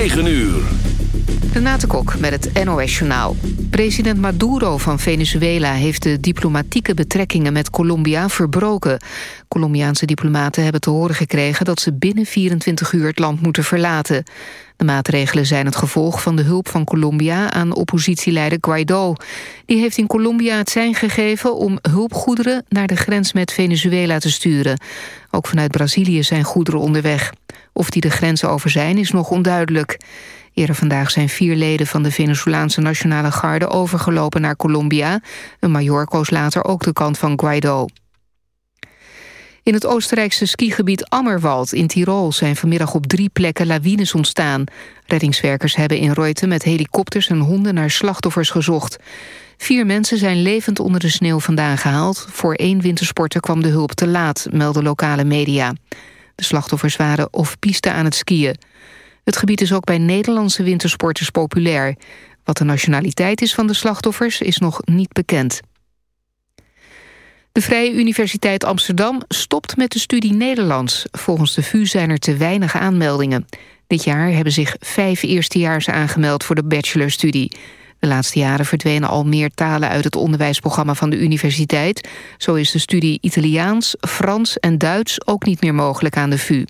9 uur. Renate Kok met het NOS Journaal. President Maduro van Venezuela heeft de diplomatieke betrekkingen met Colombia verbroken. Colombiaanse diplomaten hebben te horen gekregen dat ze binnen 24 uur het land moeten verlaten. De maatregelen zijn het gevolg van de hulp van Colombia aan oppositieleider Guaido. Die heeft in Colombia het zijn gegeven om hulpgoederen naar de grens met Venezuela te sturen. Ook vanuit Brazilië zijn goederen onderweg. Of die de grens over zijn is nog onduidelijk. Eerder vandaag zijn vier leden van de Venezolaanse Nationale Garde overgelopen naar Colombia. Een major koos later ook de kant van Guaido. In het Oostenrijkse skigebied Ammerwald in Tirol zijn vanmiddag op drie plekken lawines ontstaan. Reddingswerkers hebben in Reuten met helikopters en honden naar slachtoffers gezocht. Vier mensen zijn levend onder de sneeuw vandaan gehaald. Voor één wintersporter kwam de hulp te laat, melden lokale media. De slachtoffers waren of piste aan het skiën. Het gebied is ook bij Nederlandse wintersporters populair. Wat de nationaliteit is van de slachtoffers is nog niet bekend. De Vrije Universiteit Amsterdam stopt met de studie Nederlands. Volgens de VU zijn er te weinig aanmeldingen. Dit jaar hebben zich vijf eerstejaars aangemeld voor de bachelorstudie. De laatste jaren verdwenen al meer talen uit het onderwijsprogramma van de universiteit. Zo is de studie Italiaans, Frans en Duits ook niet meer mogelijk aan de VU.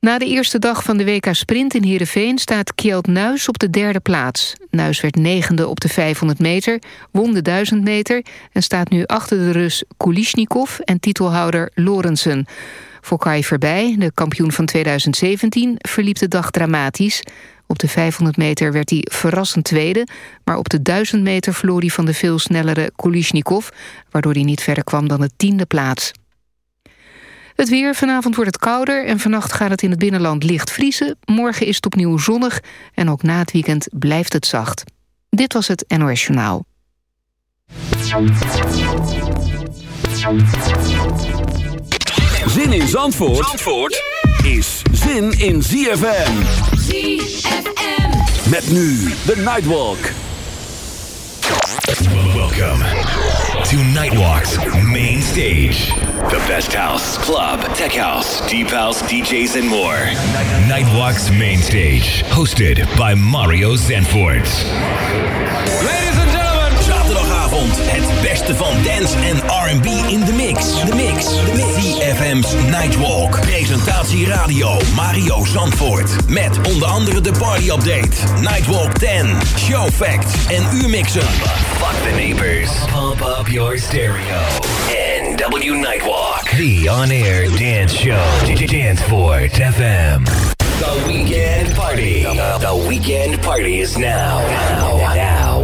Na de eerste dag van de WK Sprint in Heerenveen staat Kjeld Nuis op de derde plaats. Nuis werd negende op de 500 meter, won de 1000 meter... en staat nu achter de Rus Kulishnikov en titelhouder Lorensen. Voor Kai Verbij, de kampioen van 2017, verliep de dag dramatisch. Op de 500 meter werd hij verrassend tweede... maar op de 1000 meter verloor hij van de veel snellere Kulishnikov... waardoor hij niet verder kwam dan de tiende plaats. Het weer, vanavond wordt het kouder en vannacht gaat het in het binnenland licht vriezen. Morgen is het opnieuw zonnig en ook na het weekend blijft het zacht. Dit was het NOS Journaal. Zin in Zandvoort, Zandvoort is zin in ZFM. ZFM. Met nu de Nightwalk. Welcome to Nightwalk's main stage. The best house, club, tech house, deep house, DJs, and more. Nightwalk's main stage, hosted by Mario Zanfort. Ladies and gentlemen, Zaterdagavond het beste van dance en R&B in de mix. De mix. De mix. VFM's Nightwalk. Presentatie radio Mario Zandvoort. Met onder andere de party update, Nightwalk 10, show facts en uurmixen. Fuck the neighbors. Pump up your stereo. NW Nightwalk. The on-air dance show. Danceport FM. The weekend party. The, the weekend party is now, now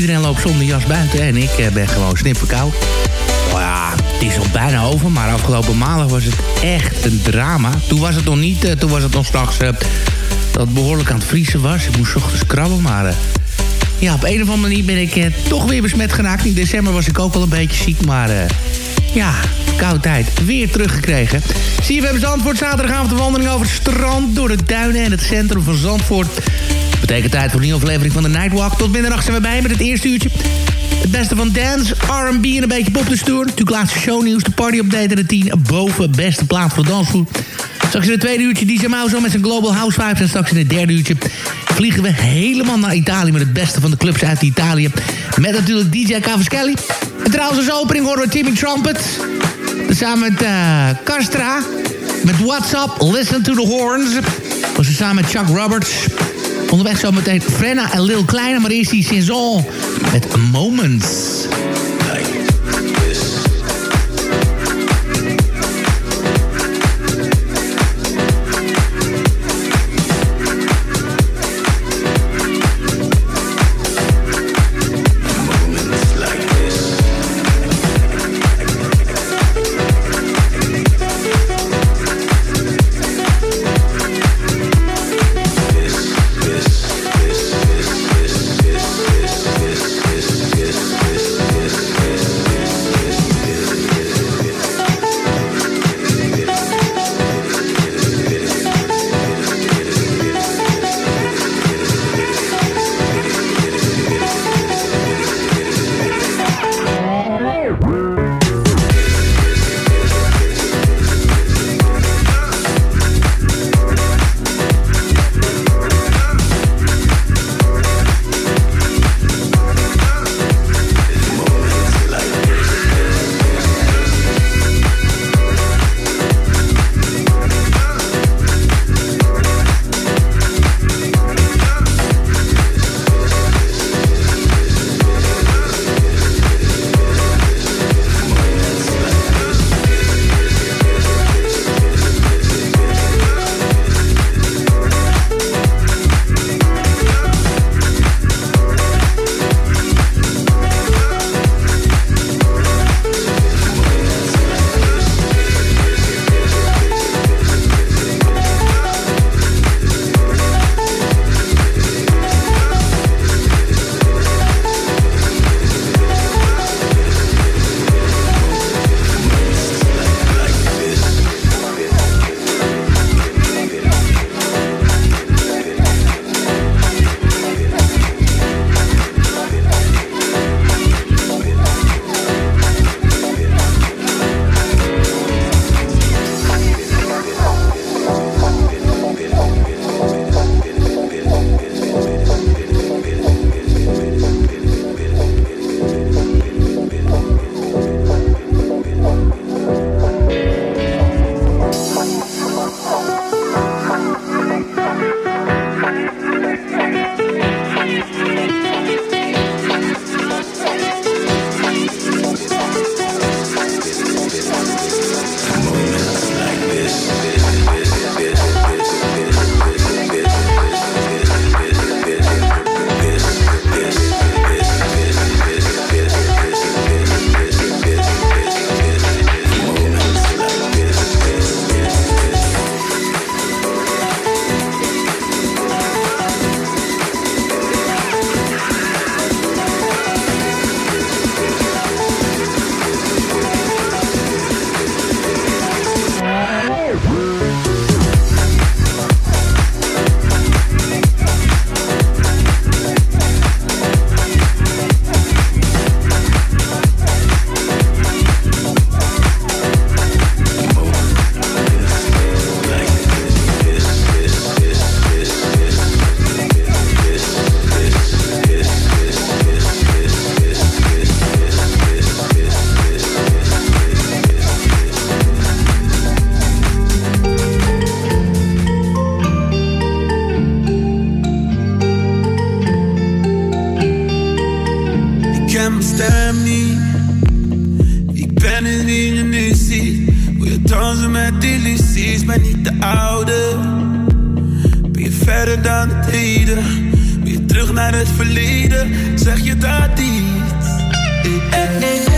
Iedereen loopt zonder jas buiten en ik eh, ben gewoon snipverkouden. Oh ja, het is al bijna over, maar afgelopen maandag was het echt een drama. Toen was het nog niet, eh, toen was het nog straks eh, dat het behoorlijk aan het vriezen was. Ik moest ochtends krabben, maar... ja, op een of andere manier ben ik toch weer besmet geraakt. In december was ik ook al een beetje ziek, maar... ja, koude tijd. Weer teruggekregen. Zie je, we hebben Zandvoort zaterdagavond een wandeling over het strand... door de duinen en het centrum van Zandvoort. Betekent tijd voor een nieuwe aflevering van de Nightwalk. Tot middernacht zijn we bij met het eerste uurtje. Het beste van dance, R&B en een beetje pop de stoer. Natuurlijk laatste shownieuws, de party update en de 10 boven beste plaat voor dansvoer. Straks in het tweede uurtje DJ Mouse met zijn Global House Vibes. En straks in het derde uurtje vliegen we helemaal naar Italië... met het beste van de clubs uit Italië. Met natuurlijk DJ Cavaschelli. En trouwens als opening horen we Timmy Trumpet. Samen met Castra. Met WhatsApp, Listen to the Horns. Was ze samen met Chuck Roberts. Onderweg zo meteen Frenna en Lil Kleine. Maar eerst die Saison met Moments. stem niet. Ik ben het niet je nu ziet. Wil je dansen met illusies, maar niet de oude. Ben je verder dan het heden? Ben je terug naar het verleden? Zeg je dat iets? Hey, hey.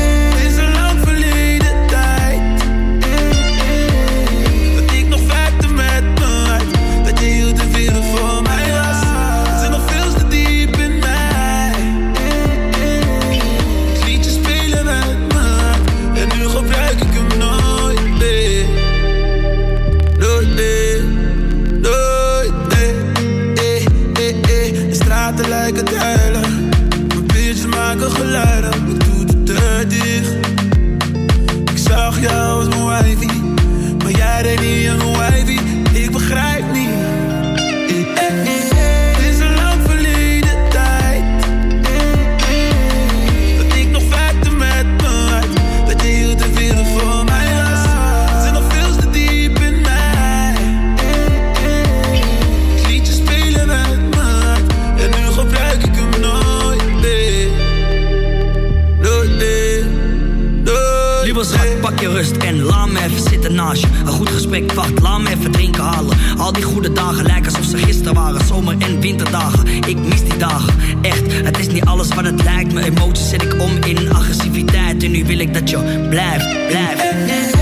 ik mis die dag. Echt, het is niet alles wat het lijkt. Mijn emoties zet ik om in agressiviteit. En nu wil ik dat je blijft, blijft.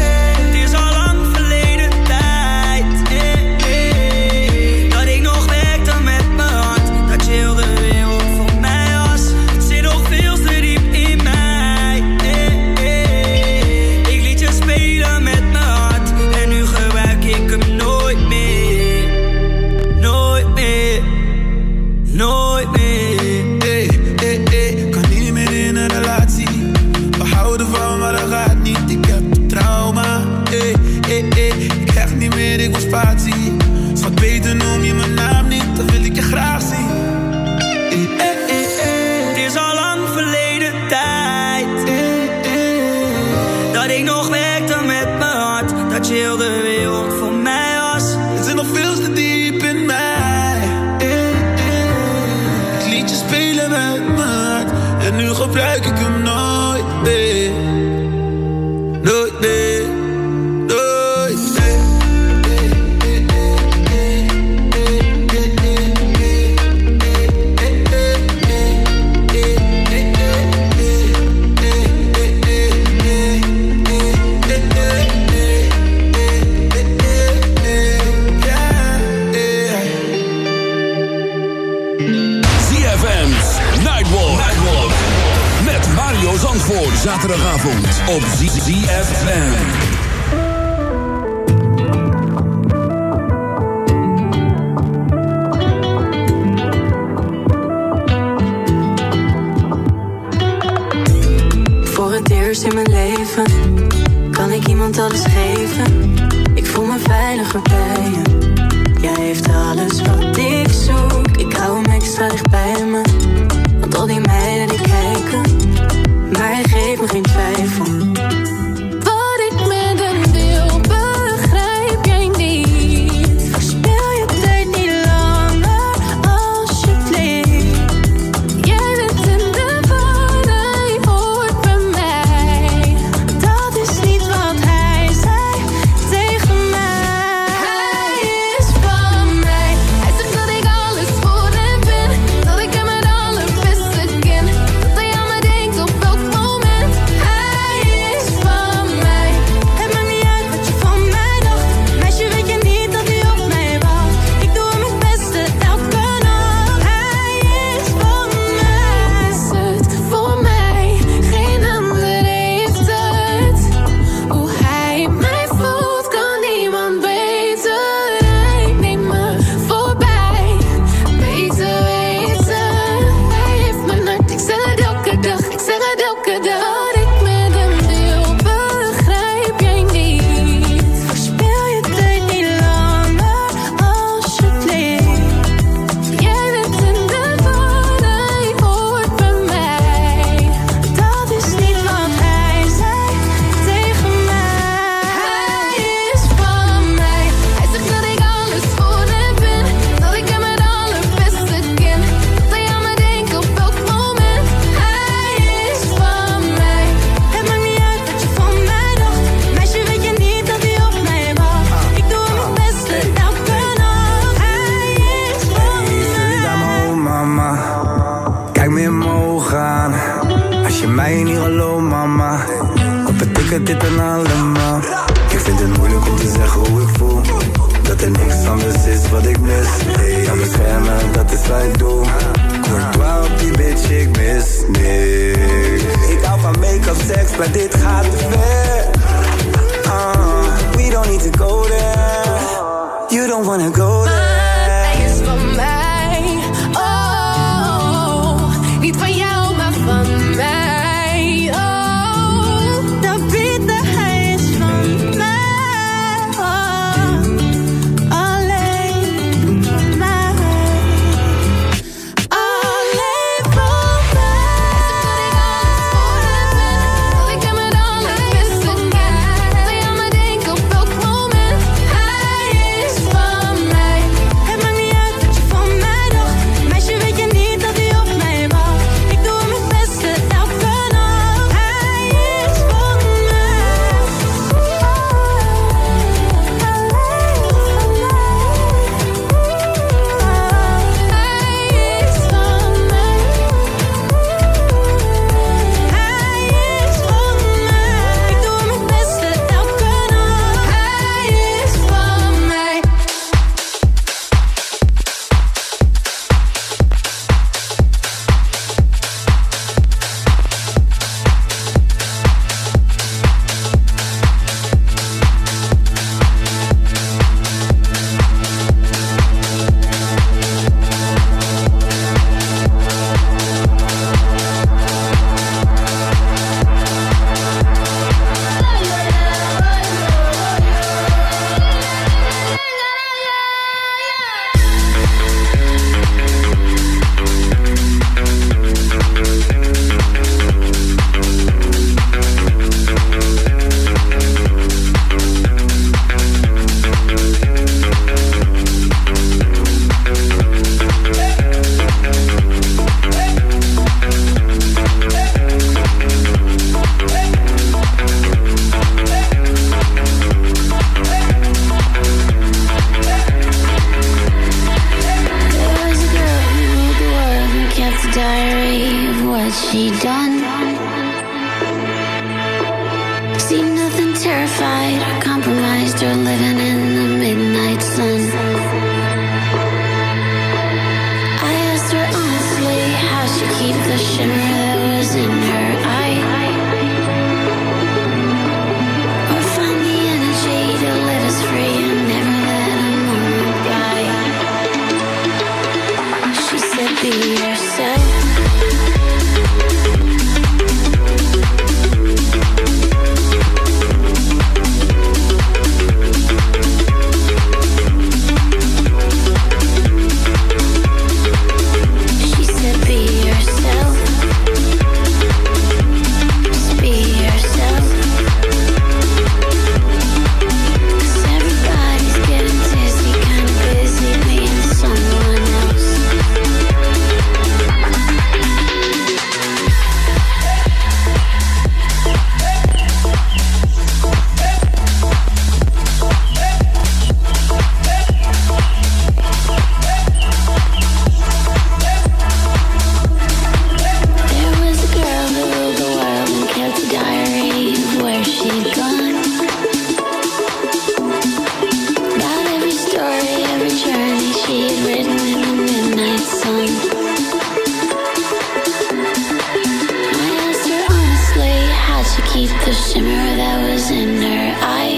flowers in her eye.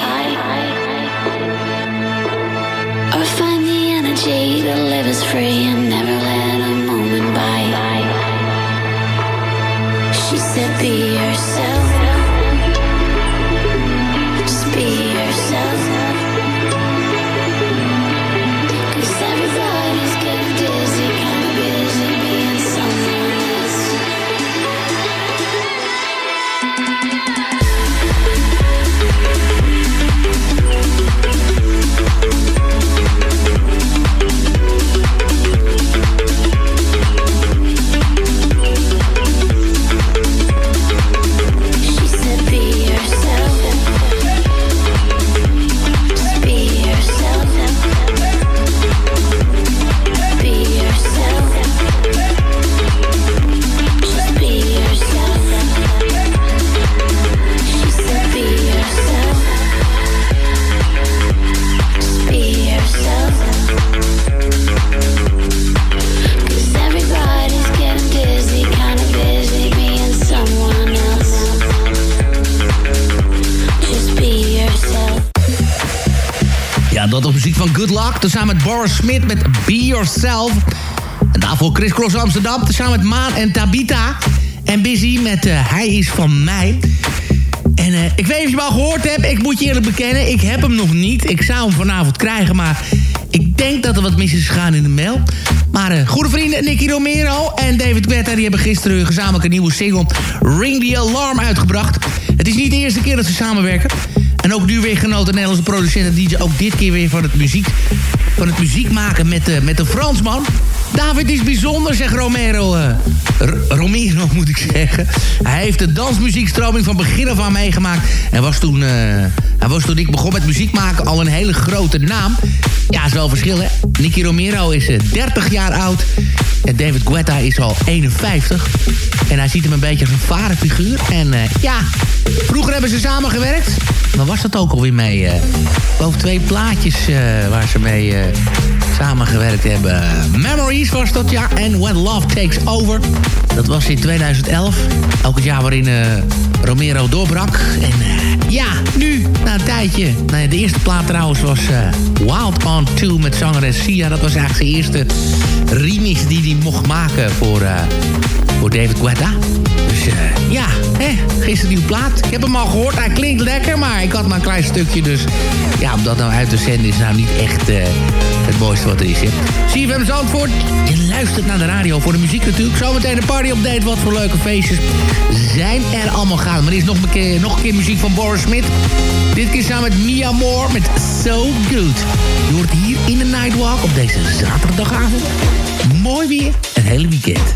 Or find the energy that lives free. Tezamen met Boris Smith met Be Yourself. En daarvoor Chris Cross Amsterdam. Tezamen met Maan en Tabita. En Busy met uh, Hij is van mij. En uh, ik weet niet of je hem al gehoord hebt. Ik moet je eerlijk bekennen, ik heb hem nog niet. Ik zou hem vanavond krijgen, maar ik denk dat er wat mis is gegaan in de mail. Maar uh, goede vrienden Nicky Romero en David Guetta... die hebben gisteren gezamenlijk een nieuwe single... Ring the Alarm uitgebracht. Het is niet de eerste keer dat ze samenwerken. En ook nu weer genoten Nederlandse producenten... die ook dit keer weer van het muziek, van het muziek maken met, uh, met een Fransman. David is bijzonder, zegt Romero. Uh, Romero moet ik zeggen. Hij heeft de dansmuziekstroming van begin af aan meegemaakt. En was toen, uh, hij was toen ik begon met muziek maken al een hele grote naam. Ja, is wel verschil, hè? Nicky Romero is uh, 30 jaar oud. En David Guetta is al 51. En hij ziet hem een beetje als een varenfiguur. En ja, vroeger hebben ze samengewerkt. Waar was dat ook alweer mee? Boven twee plaatjes waar ze mee samengewerkt hebben. Memories was dat, ja. En When Love Takes Over. Dat was in 2011. Ook het jaar waarin uh, Romero doorbrak. En uh, ja, nu, na een tijdje. De eerste plaat trouwens was uh, Wild On 2 met zangeres Sia. Dat was eigenlijk zijn eerste remix die hij mocht maken voor, voor David Guetta. Dus uh, ja, hè, gisteren nieuwe plaat. Ik heb hem al gehoord, hij klinkt lekker, maar ik had maar een klein stukje. Dus ja, om dat nou uit te zenden is nou niet echt uh, het mooiste wat er is. Hè. CFM Zandvoort, je luistert naar de radio voor de muziek natuurlijk. Zometeen een party-update, wat voor leuke feestjes zijn er allemaal gaan. Maar er is nog een keer, nog een keer muziek van Boris Smith. Dit keer samen met Mia Moore met So Good. Je hoort hier in de Nightwalk op deze zaterdagavond. Mooi weer, een hele weekend.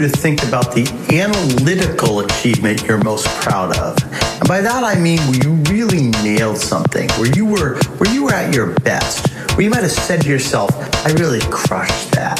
You to think about the analytical achievement you're most proud of. And by that I mean where you really nailed something, where you were where you were at your best, where you might have said to yourself, I really crushed that.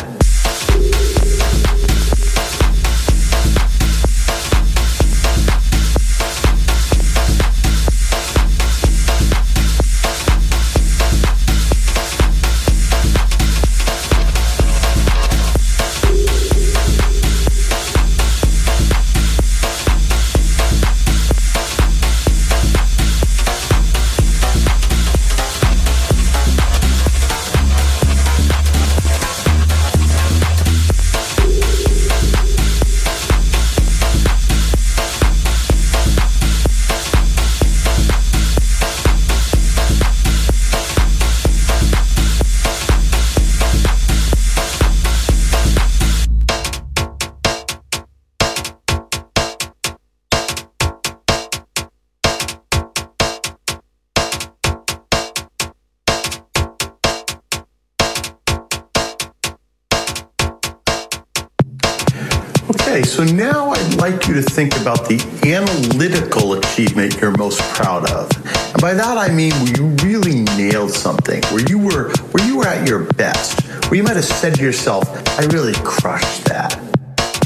To think about the analytical achievement you're most proud of. And by that I mean where you really nailed something, where you were where you were at your best, where you might have said to yourself, I really crushed that.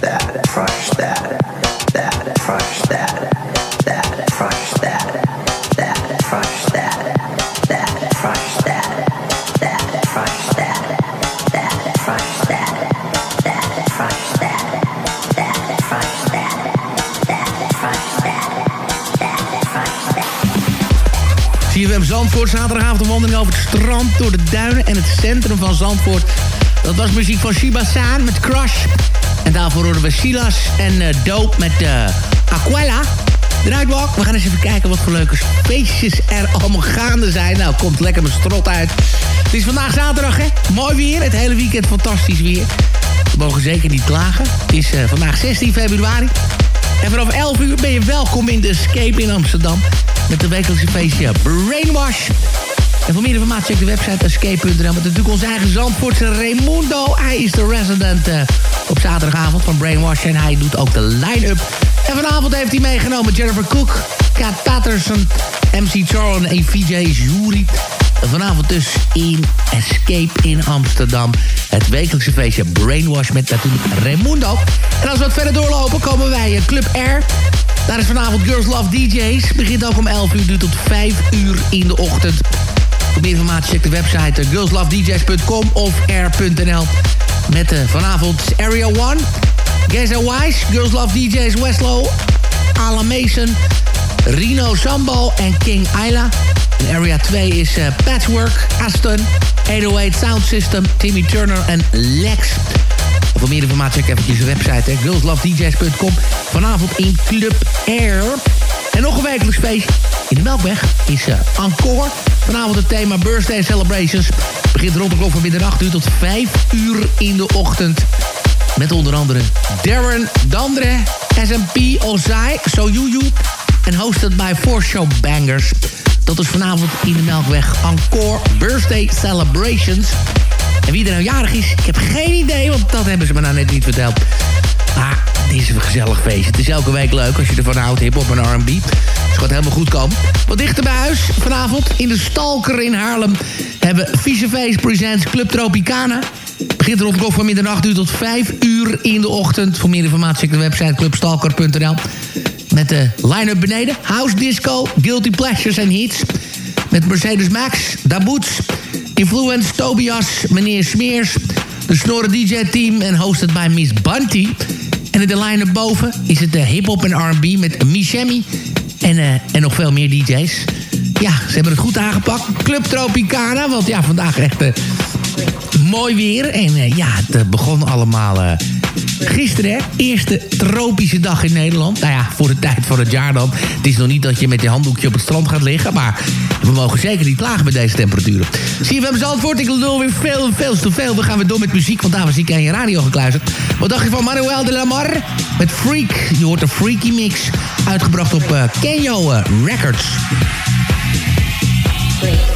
That, crushed that. That, Zandvoort, zaterdagavond een wandeling over het strand... door de duinen en het centrum van Zandvoort. Dat was muziek van Shiba San met Crush. En daarvoor horen we Silas en eh, Dope met uh, Aquella. We gaan eens even kijken wat voor leuke feestjes er allemaal gaande zijn. Nou, komt lekker mijn strot uit. Het is vandaag zaterdag, hè? Mooi weer, het hele weekend fantastisch weer. We mogen zeker niet klagen. Het is eh, vandaag 16 februari. En vanaf 11 uur ben je welkom in de Escape in Amsterdam. Met de wekelijkse feestje Brainwash. En voor meer informatie check de website escape.nl. Met natuurlijk onze eigen Zandvoortse Raimundo. Hij is de resident eh, op zaterdagavond van Brainwash. En hij doet ook de line-up. En vanavond heeft hij meegenomen Jennifer Cook, Kat Patterson, MC Charles en VJ Jury. Vanavond dus in Escape in Amsterdam. Het wekelijkse feestje Brainwash met natuurlijk Raimundo. En als we wat verder doorlopen komen wij eh, Club Air. Daar is vanavond Girls Love DJs. Begint ook om 11 uur, duurt tot 5 uur in de ochtend. Voor meer informatie check de website uh, girlslovedjs.com of air.nl. Met uh, vanavond Area 1, Geza Wise, Girls Love DJs Westlow, Ala Mason, Rino Sambo en King Isla. En Area 2 is uh, Patchwork, Aston, 808 Sound System, Timmy Turner en Lex. Voor meer informatie check even de website, girlslovedjs.com. Vanavond in Club Air. En nog een wekelijks feest in de Melkweg is uh, Encore. Vanavond het thema Birthday Celebrations. Begint rond de klok van middernacht uur tot 5 uur in de ochtend. Met onder andere Darren Dandre, SMP Ozai, Soyuyu en hosted bij Show Bangers. Dat is vanavond in de Melkweg Encore Birthday Celebrations. En wie er nou jarig is, ik heb geen idee, want dat hebben ze me nou net niet verteld. Maar het is een gezellig feest. Het is elke week leuk als je ervan houdt, hip-hop en R&B. Het gaat helemaal goed komen. Wat dichter bij huis, vanavond in de Stalker in Haarlem... hebben Vieze Face Presents Club Tropicana. Begint de klok van middernacht duurt tot 5 uur in de ochtend. Voor meer informatie check de website clubstalker.nl. Met de line-up beneden. House Disco, Guilty Pleasures en Hits. Met Mercedes Max, Daboots, Influence, Tobias, Meneer Smeers... de Snorre DJ-team en hosted bij Miss Bunty. En in de line-up boven is het de hip-hop en R&B met Michemi en, uh, en nog veel meer DJ's. Ja, ze hebben het goed aangepakt. Club Tropicana, want ja, vandaag echt uh, mooi weer. En ja, het begon allemaal gisteren. Eerste tropische dag in Nederland. Nou ja, voor de tijd van het jaar dan. Het is nog niet dat je met je handdoekje op het strand gaat liggen, maar we mogen zeker niet klagen met deze temperaturen. Zie je, we Zandvoort. Ik wil weer veel, veel te veel. We gaan weer door met muziek, want daar was ik aan je radio gekluisterd. Wat dacht je van Manuel de la Mar? Met Freak. Je hoort een Freaky Mix. Uitgebracht op uh, Kenyo uh, Records. Freak.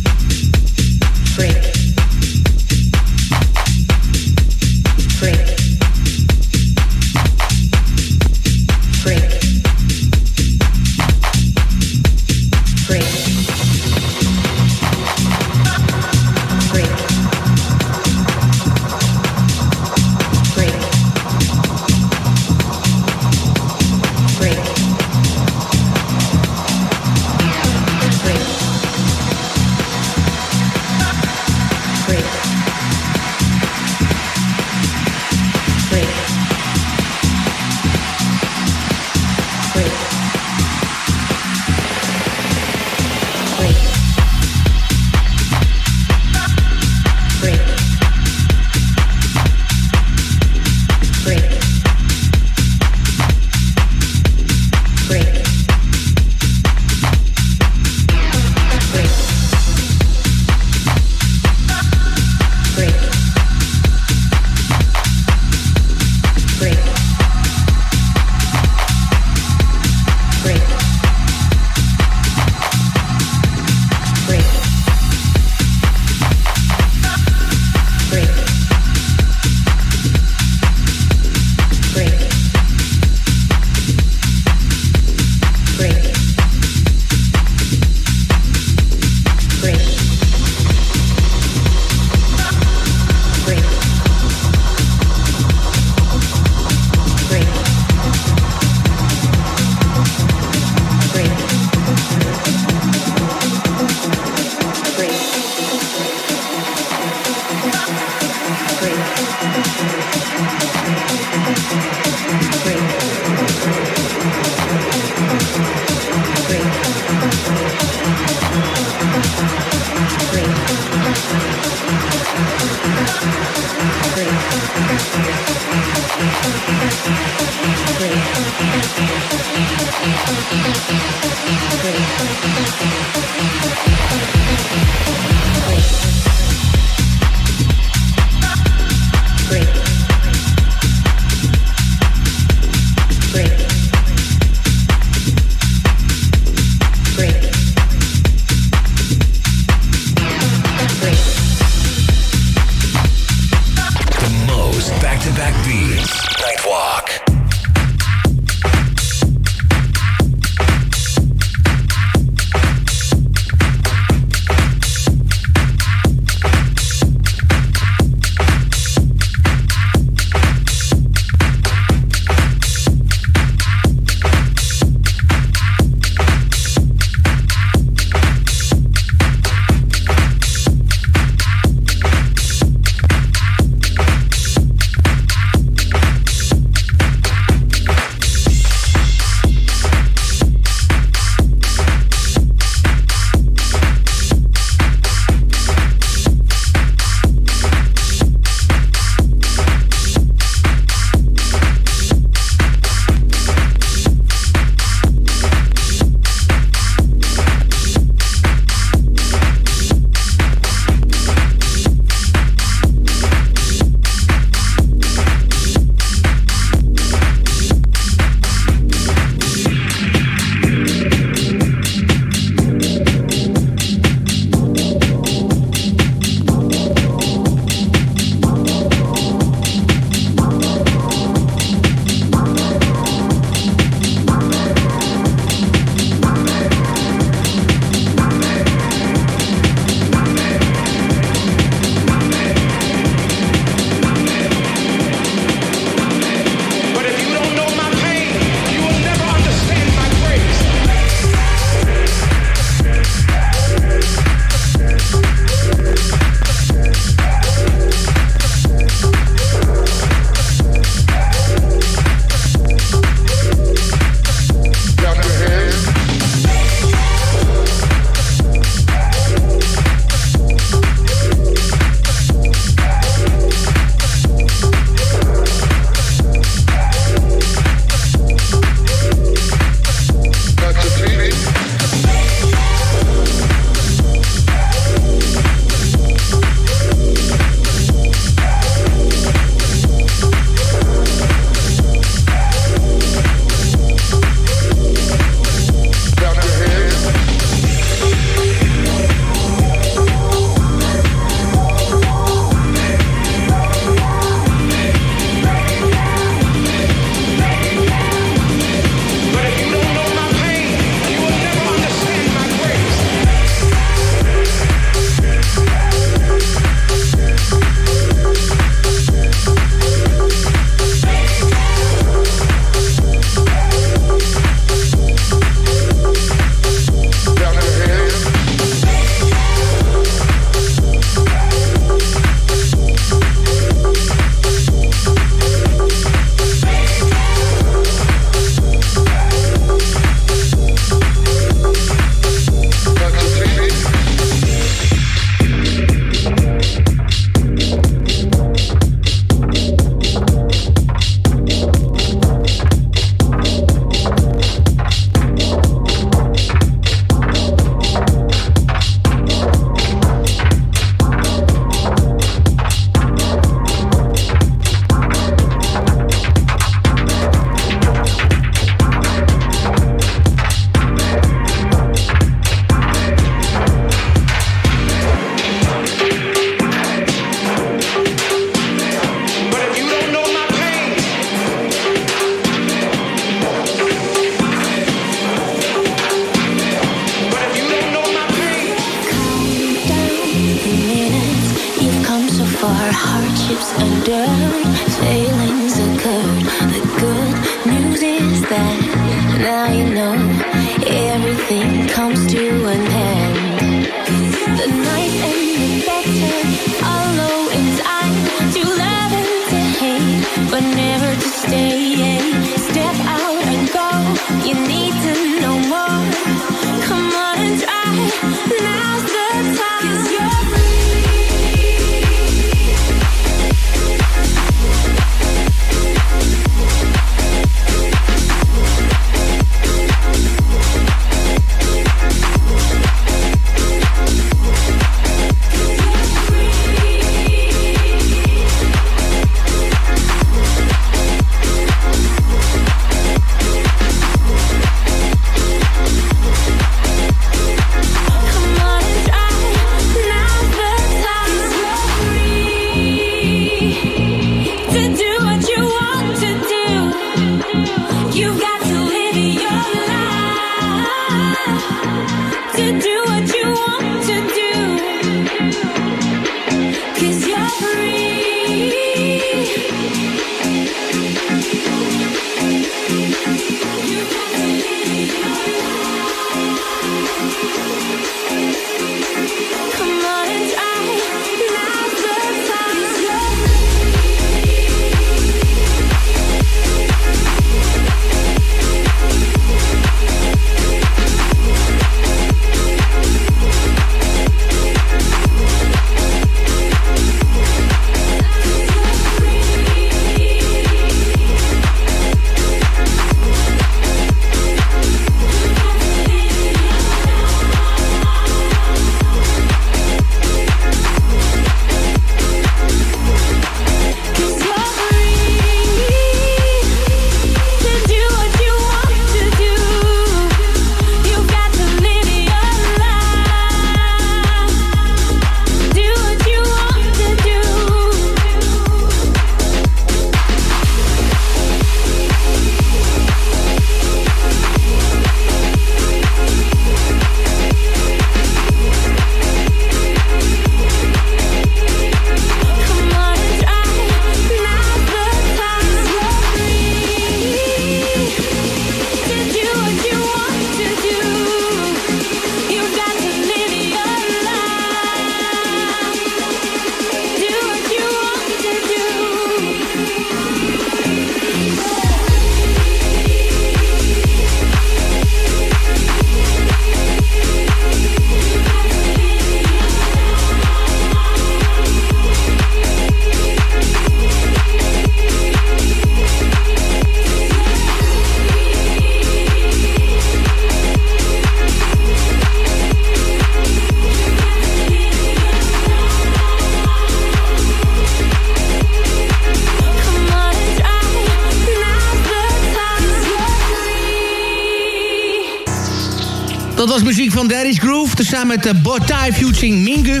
Groove. Tezamen met uh, Botai featuring Mingu.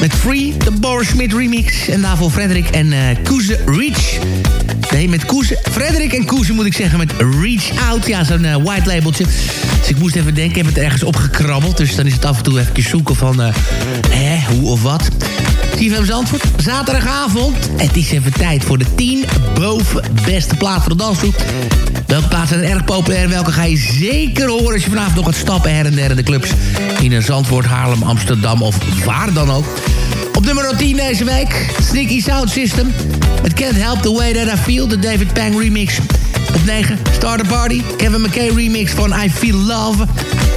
Met Free, de Boris Smith remix. En daarvoor Frederik en uh, Koeze Reach. Nee, met Koeze. Frederik en Koeze moet ik zeggen met Reach Out. Ja, zo'n uh, white labeltje. Dus ik moest even denken, ik heb het ergens opgekrabbeld. Dus dan is het af en toe even zoeken van... Uh, hè, hoe of wat. CFM Zandvoort, zaterdagavond. Het is even tijd voor de 10 boven beste plaat voor de dansgroep. Welke plaatsen zijn erg populair? Welke ga je zeker horen als je vanavond nog gaat stappen her en der in de clubs. In een Zandvoort, Haarlem, Amsterdam of waar dan ook. Op nummer 10 deze week, Sneaky Sound System. It Can't Help The Way That I Feel, de David Pang remix. Op 9, Start a Party, Kevin McKay remix van I Feel Love.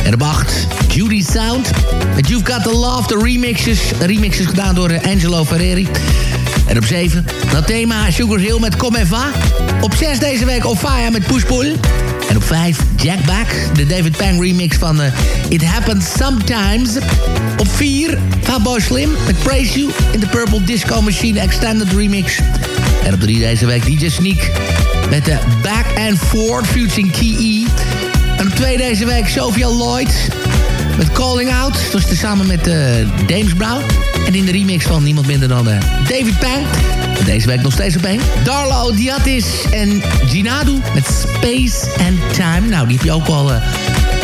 En op 8, Judy Sound. Met You've Got The Love, de remixes. Remixes gedaan door Angelo Ferreri. En op 7, dat thema Sugar Hill met Come Va. Op 6 deze week Ofaya met Push Pull. En op 5 Jack Back, de David Pang remix van uh, It Happens Sometimes. Op 4 Fatboy Slim met Praise You in de Purple Disco Machine Extended Remix. En op 3 deze week DJ Sneak met de Back and Forth featuring Key E. En op 2 deze week Sophia Lloyd met Calling Out. Dat dus samen met uh, James Brown. En in de remix van niemand minder dan uh, David Pang. Deze week nog steeds op één. Darlo Diatis en Ginadu met Space and Time. Nou, die heb je ook al uh,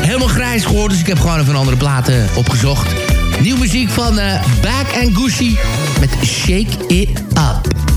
helemaal grijs gehoord. Dus ik heb gewoon even andere platen opgezocht. Nieuw muziek van Back and Gucci met Shake It Up.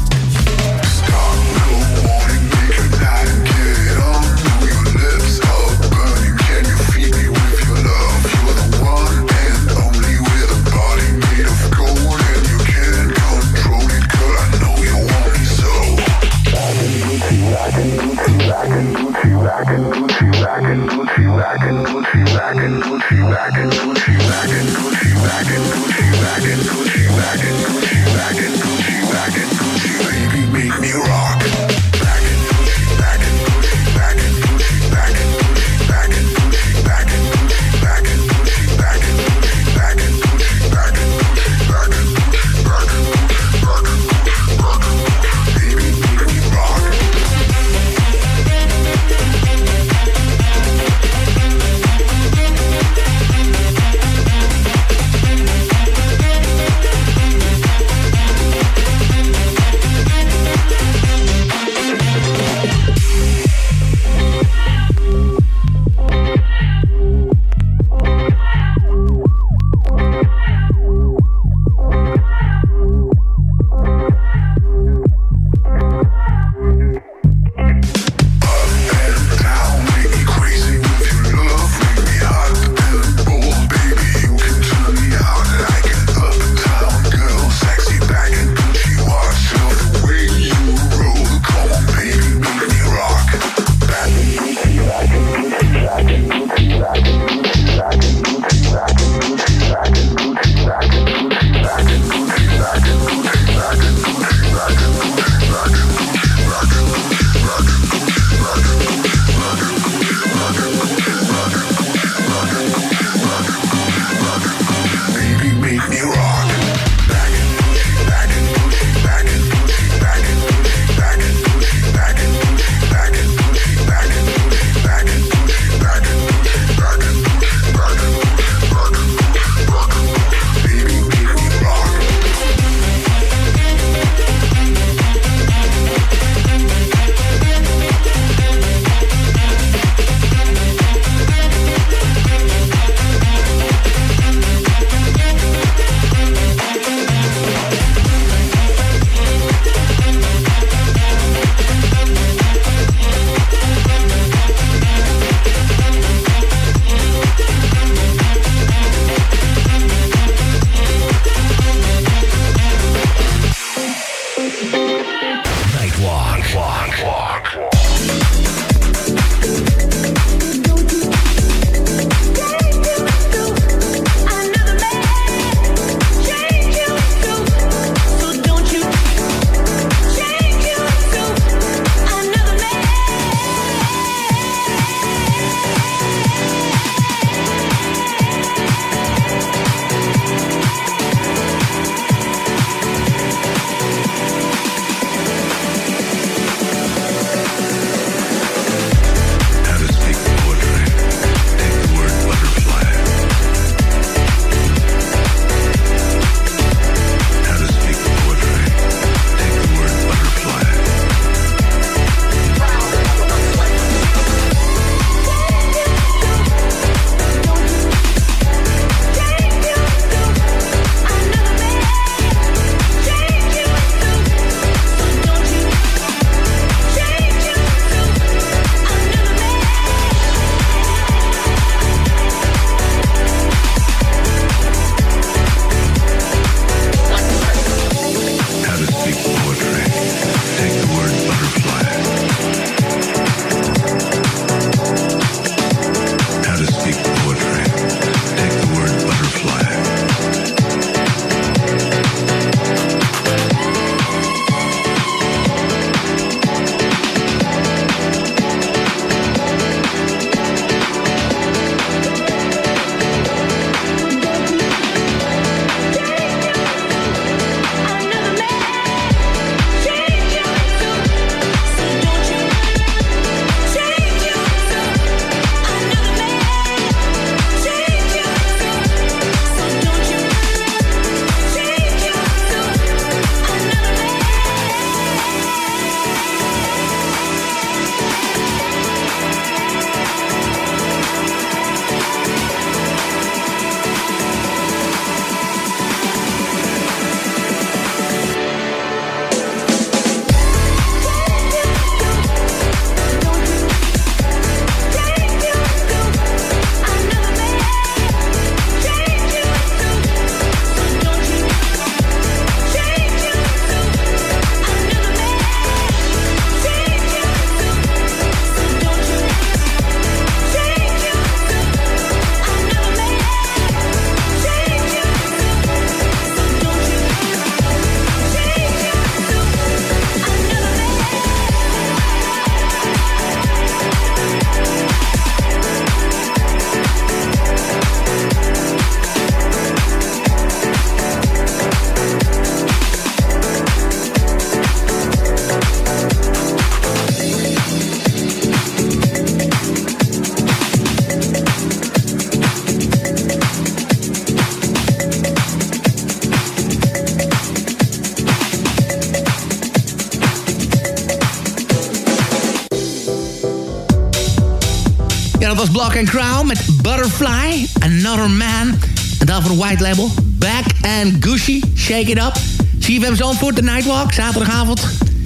Block and Crown met Butterfly, Another Man. En daarvoor white label, Back and Gushy, Shake It Up. CFM Zandvoort, de Nightwalk, zaterdagavond.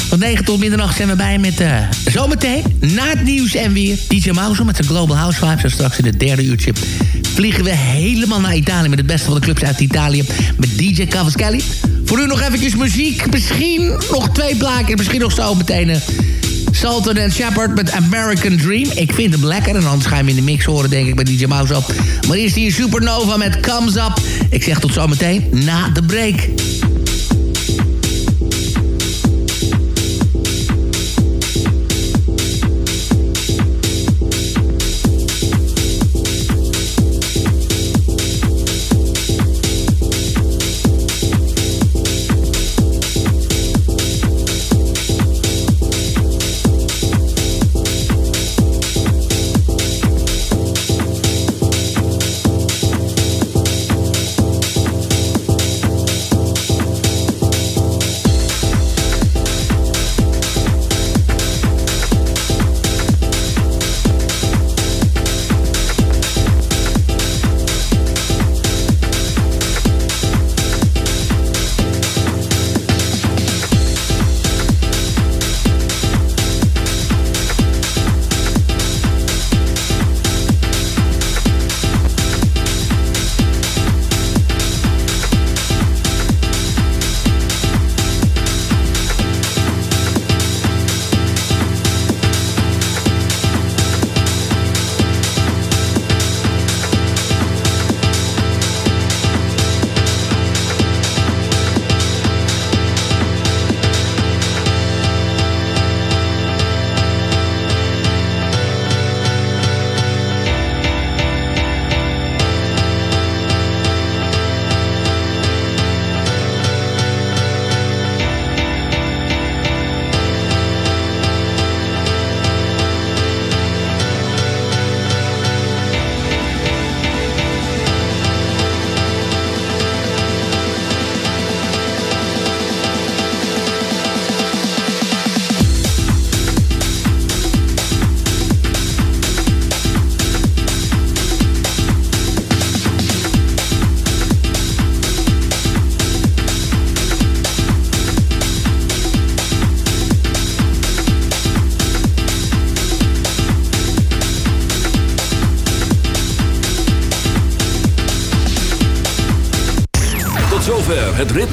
Van 9 tot middernacht zijn we bij met uh, zometeen na het nieuws en weer DJ Mouse met zijn Global House Vibes. En straks in het derde uurtje vliegen we helemaal naar Italië... met het beste van de clubs uit Italië met DJ Cavaschelli. Voor u nog eventjes muziek, misschien nog twee plaatjes, misschien nog zo meteen... Uh, Sultan and Shepard met American Dream. Ik vind hem lekker en anders ga je hem in de mix horen, denk ik, bij DJ Mouse op. Maar eerst hier Supernova met Comes Up. Ik zeg tot zometeen na de break.